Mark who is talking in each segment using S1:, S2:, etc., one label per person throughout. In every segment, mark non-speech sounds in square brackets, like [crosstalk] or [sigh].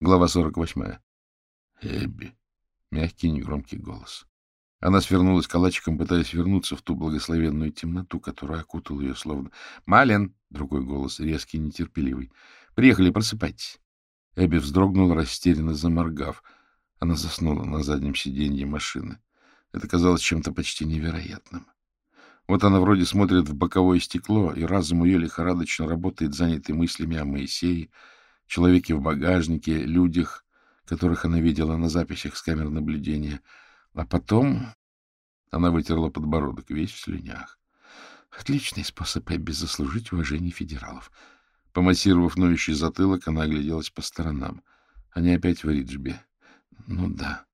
S1: Глава 48. Эбби. Мягкий, негромкий голос. Она свернулась калачиком, пытаясь вернуться в ту благословенную темноту, которая окутала ее словно... «Малин!» — другой голос, резкий, нетерпеливый. «Приехали, просыпайтесь!» Эбби вздрогнула, растерянно заморгав. Она заснула на заднем сиденье машины. Это казалось чем-то почти невероятным. Вот она вроде смотрит в боковое стекло, и разум ее лихорадочно работает, занятый мыслями о Моисее, человеке в багажнике, людях, которых она видела на записях с камер наблюдения. А потом она вытерла подбородок, весь в слюнях. Отличный способ Эбби заслужить уважение федералов. Помассировав ноющий затылок, она огляделась по сторонам. Они опять в Риджбе. Ну да,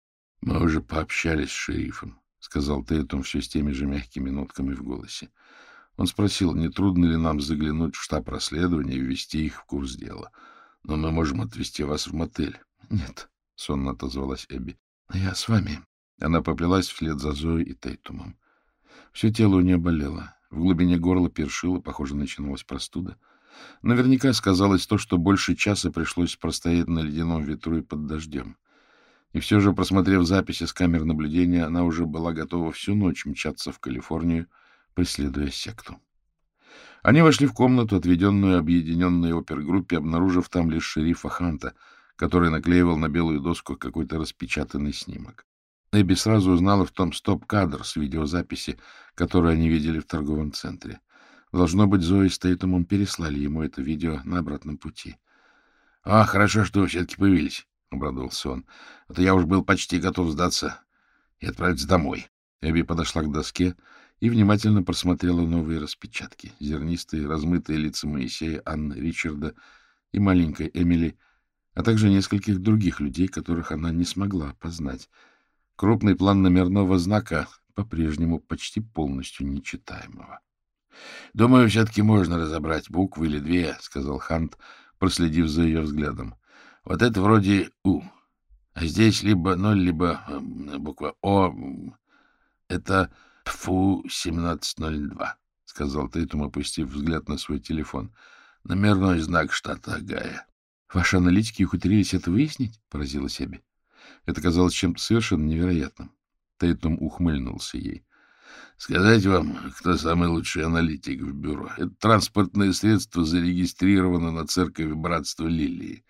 S1: мы уже пообщались с шерифом, — сказал Тейтум все с теми же мягкими нотками в голосе. Он спросил, не трудно ли нам заглянуть в штаб расследования и ввести их в курс дела. — но мы можем отвезти вас в мотель. — Нет, — сонно отозвалась Эбби. — Я с вами. Она поплелась вслед за Зоей и Тейтумом. Все тело у нее болело. В глубине горла першило, похоже, начиналась простуда. Наверняка сказалось то, что больше часа пришлось простоять на ледяном ветру и под дождем. И все же, просмотрев записи с камер наблюдения, она уже была готова всю ночь мчаться в Калифорнию, преследуя секту. Они вошли в комнату, отведенную объединенной опергруппе, обнаружив там лишь шерифа Ханта, который наклеивал на белую доску какой-то распечатанный снимок. Эбби сразу узнала в том стоп-кадр с видеозаписи, которую они видели в торговом центре. Должно быть, Зои с Тейтумом переслали ему это видео на обратном пути. — А, хорошо, что вы все-таки появились, — обрадовался он. — А то я уж был почти готов сдаться и отправиться домой. Эбби подошла к доске и внимательно просмотрела новые распечатки. Зернистые, размытые лица Моисея, Анны, Ричарда и маленькой Эмили, а также нескольких других людей, которых она не смогла опознать. Крупный план номерного знака по-прежнему почти полностью нечитаемого. — Думаю, все-таки можно разобрать буквы или две, — сказал Хант, проследив за ее взглядом. — Вот это вроде «У», а здесь либо ноль, либо э, буква «О». Это — Фу, 1702, — сказал Тейтум, опустив взгляд на свой телефон. — Номерной знак штата Агая. — Ваши аналитики ухитрились это выяснить? — поразила себе. Это казалось чем-то совершенно невероятным. Тейтум ухмыльнулся ей. — Сказать вам, кто самый лучший аналитик в бюро? Это транспортное средство зарегистрировано на церковь Братства Лилии,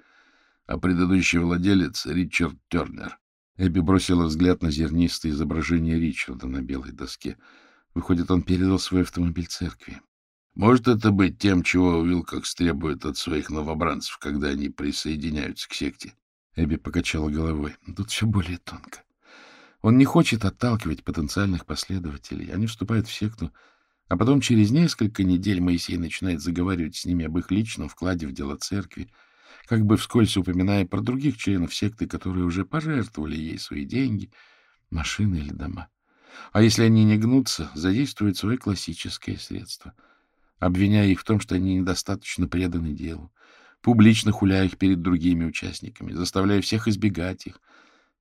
S1: а предыдущий владелец — Ричард Тернер. Эбби бросила взгляд на зернистое изображение Ричарда на белой доске. Выходит, он передал свой автомобиль церкви. Может это быть тем, чего Уилкокс требует от своих новобранцев, когда они присоединяются к секте? Эбби покачала головой. Тут все более тонко. Он не хочет отталкивать потенциальных последователей. Они вступают в секту, а потом через несколько недель Моисей начинает заговаривать с ними об их личном вкладе в дело церкви, как бы вскользь упоминая про других членов секты, которые уже пожертвовали ей свои деньги, машины или дома. А если они не гнутся, задействуют свое классическое средство, обвиняя их в том, что они недостаточно преданы делу, публично хуляя их перед другими участниками, заставляя всех избегать их.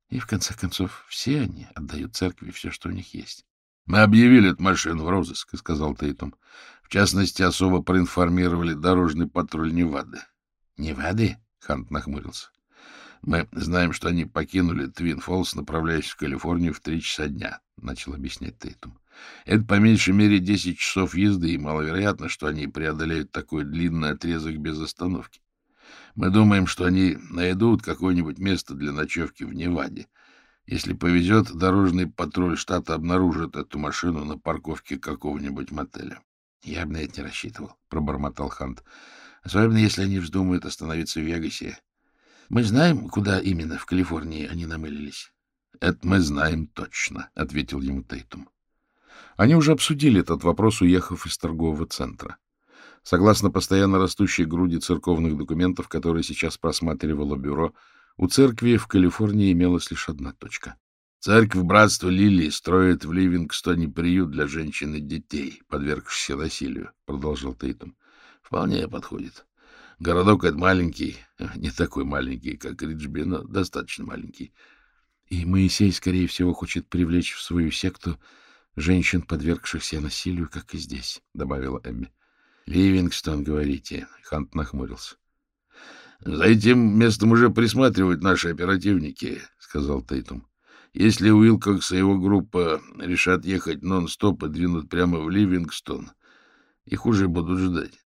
S1: И, в конце концов, все они отдают церкви все, что у них есть. — Мы объявили эту машину в розыск, — сказал Тейтум. В частности, особо проинформировали дорожный патруль Невады. — Невады? — Хант нахмурился. — Мы знаем, что они покинули Твин Фоллс, направляясь в Калифорнию в три часа дня, — начал объяснять Тейтум. — Это по меньшей мере десять часов езды, и маловероятно, что они преодолеют такой длинный отрезок без остановки. Мы думаем, что они найдут какое-нибудь место для ночевки в Неваде. Если повезет, дорожный патруль штата обнаружит эту машину на парковке какого-нибудь мотеля. — Я бы на это не рассчитывал, — пробормотал Хант. Особенно, если они вздумают остановиться в Вегасе. Мы знаем, куда именно в Калифорнии они намылились? — Это мы знаем точно, — ответил ему Тейтум. Они уже обсудили этот вопрос, уехав из торгового центра. Согласно постоянно растущей груди церковных документов, которые сейчас просматривало бюро, у церкви в Калифорнии имелась лишь одна точка. Церковь Братства Лилии строит в Ливингстоне приют для женщин и детей, подвергшихся насилию, — продолжал Тейтум. Вполне подходит. Городок этот маленький, [laughs] не такой маленький, как Риджби, но достаточно маленький. И Моисей, скорее всего, хочет привлечь в свою секту женщин, подвергшихся насилию, как и здесь, — добавила Эбби. — Ливингстон, говорите, — Хант нахмурился. —— За этим местом уже присматривают наши оперативники, — сказал Тейтум. — Если Уилкокс и его группа решат ехать нон-стоп и двинут прямо в Ливингстон, их уже будут ждать. —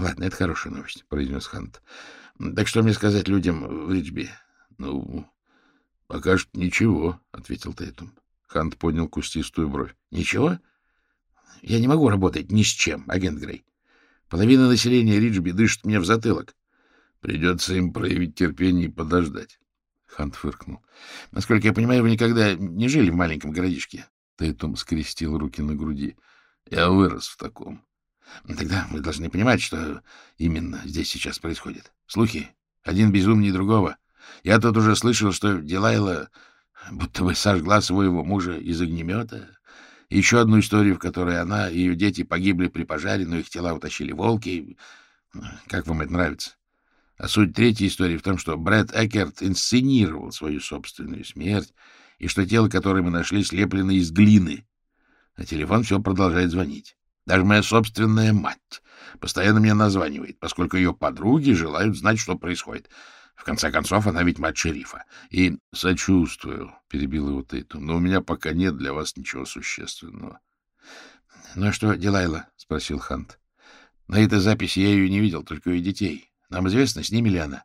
S1: Ладно, это хорошая новость, — произнес Хант. — Так что мне сказать людям в Риджби? — Ну, пока что ничего, — ответил Тейтум. Хант поднял кустистую бровь. — Ничего? Я не могу работать ни с чем, агент Грей. Половина населения Риджби дышит мне в затылок. Придется им проявить терпение и подождать. Хант фыркнул. — Насколько я понимаю, вы никогда не жили в маленьком городишке? Тейтум скрестил руки на груди. — Я вырос в таком. — Тогда вы должны понимать, что именно здесь сейчас происходит. Слухи. Один безумнее другого. Я тут уже слышал, что Дилайла будто бы сожгла своего мужа из огнемета. Еще одну историю, в которой она и ее дети погибли при пожаре, но их тела утащили волки. Как вам это нравится? А суть третьей истории в том, что Брэд Экерт инсценировал свою собственную смерть, и что тело, которое мы нашли, слеплено из глины. А телефон все продолжает звонить. Даже моя собственная мать постоянно меня названивает, поскольку ее подруги желают знать, что происходит. В конце концов, она ведь мать шерифа. И сочувствую, — перебил его Тейтум, — но у меня пока нет для вас ничего существенного. — Ну а что, Дилайла? — спросил Хант. — На этой записи я ее не видел, только ее детей. Нам известно, с ними ли она?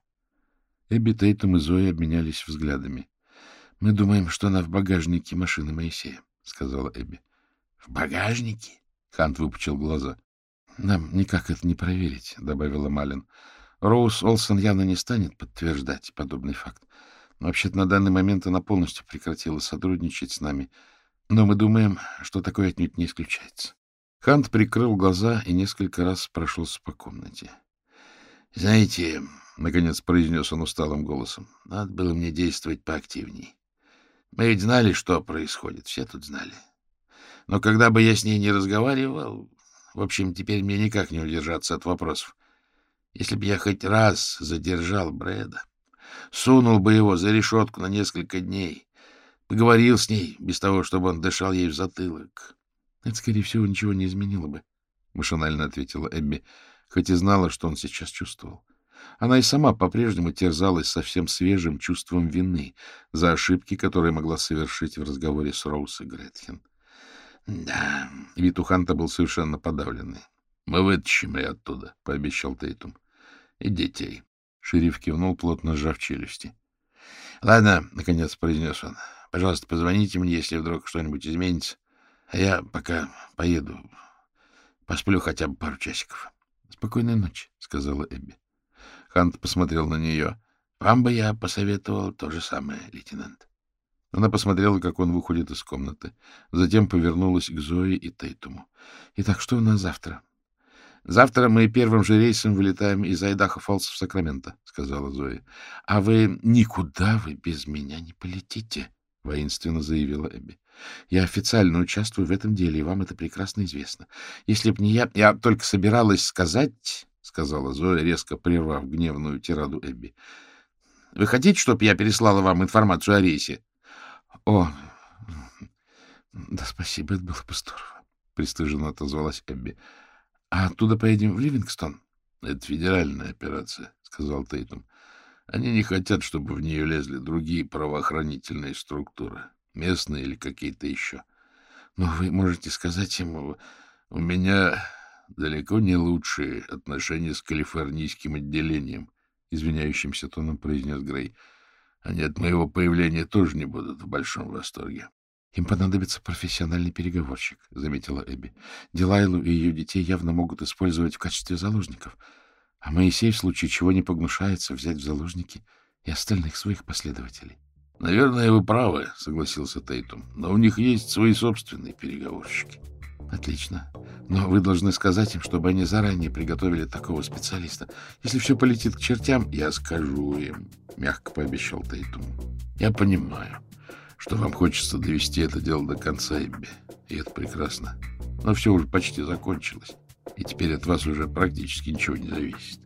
S1: Эбби Тейтум и Зоя обменялись взглядами. — Мы думаем, что она в багажнике машины Моисея, — сказала Эбби. — В багажнике? — Хант выпучил глаза. — Нам никак это не проверить, — добавила Малин. Роуз Олсон явно не станет подтверждать подобный факт. Вообще-то на данный момент она полностью прекратила сотрудничать с нами. Но мы думаем, что такое отнюдь не исключается. Хант прикрыл глаза и несколько раз прошелся по комнате. — Знаете, — наконец произнес он усталым голосом, — надо было мне действовать поактивней. Мы ведь знали, что происходит, все тут знали. Но когда бы я с ней не разговаривал... В общем, теперь мне никак не удержаться от вопросов. Если бы я хоть раз задержал Брэда, сунул бы его за решетку на несколько дней, поговорил с ней, без того, чтобы он дышал ей в затылок. — Это, скорее всего, ничего не изменило бы, — машинально ответила Эбби хоть и знала, что он сейчас чувствовал. Она и сама по-прежнему терзалась совсем свежим чувством вины за ошибки, которые могла совершить в разговоре с Роуз и Гретхен. Да, вид у Ханта был совершенно подавленный. — Мы вытащим ее оттуда, — пообещал Тейтум. — И детей. Шериф кивнул, плотно сжав челюсти. — Ладно, — наконец произнес он. — Пожалуйста, позвоните мне, если вдруг что-нибудь изменится. А я пока поеду. Посплю хотя бы пару часиков. —— Спокойной ночи, — сказала Эбби. Хант посмотрел на нее. — Вам бы я посоветовал то же самое, лейтенант. Она посмотрела, как он выходит из комнаты. Затем повернулась к Зое и Тейтуму. — Итак, что у нас завтра? — Завтра мы первым же рейсом вылетаем из Айдаха Фолс в Сакраменто, — сказала Зоя. — А вы никуда вы без меня не полетите, — воинственно заявила Эбби. Я официально участвую в этом деле, и вам это прекрасно известно. Если б не я... Я только собиралась сказать, — сказала Зоя, резко прервав гневную тираду Эбби. — Вы хотите, чтобы я переслала вам информацию о рейсе? — О, да спасибо, это было бы здорово, — пристыженно отозвалась Эбби. — А оттуда поедем в Ливингстон? — Это федеральная операция, — сказал Тейтум. — Они не хотят, чтобы в нее лезли другие правоохранительные структуры. — местные или какие-то еще. Но вы можете сказать ему, у меня далеко не лучшие отношения с калифорнийским отделением, извиняющимся тоном произнес Грей. Они от моего появления тоже не будут в большом восторге. — Им понадобится профессиональный переговорщик, — заметила Эбби. — Дилайлу и ее детей явно могут использовать в качестве заложников. А Моисей в случае чего не погнушается взять в заложники и остальных своих последователей. — Наверное, вы правы, — согласился Тейтум. — Но у них есть свои собственные переговорщики. — Отлично. Но вы должны сказать им, чтобы они заранее приготовили такого специалиста. Если все полетит к чертям, я скажу им, — мягко пообещал Тейтум. — Я понимаю, что вам хочется довести это дело до конца, Эбби, и это прекрасно. Но все уже почти закончилось, и теперь от вас уже практически ничего не зависит.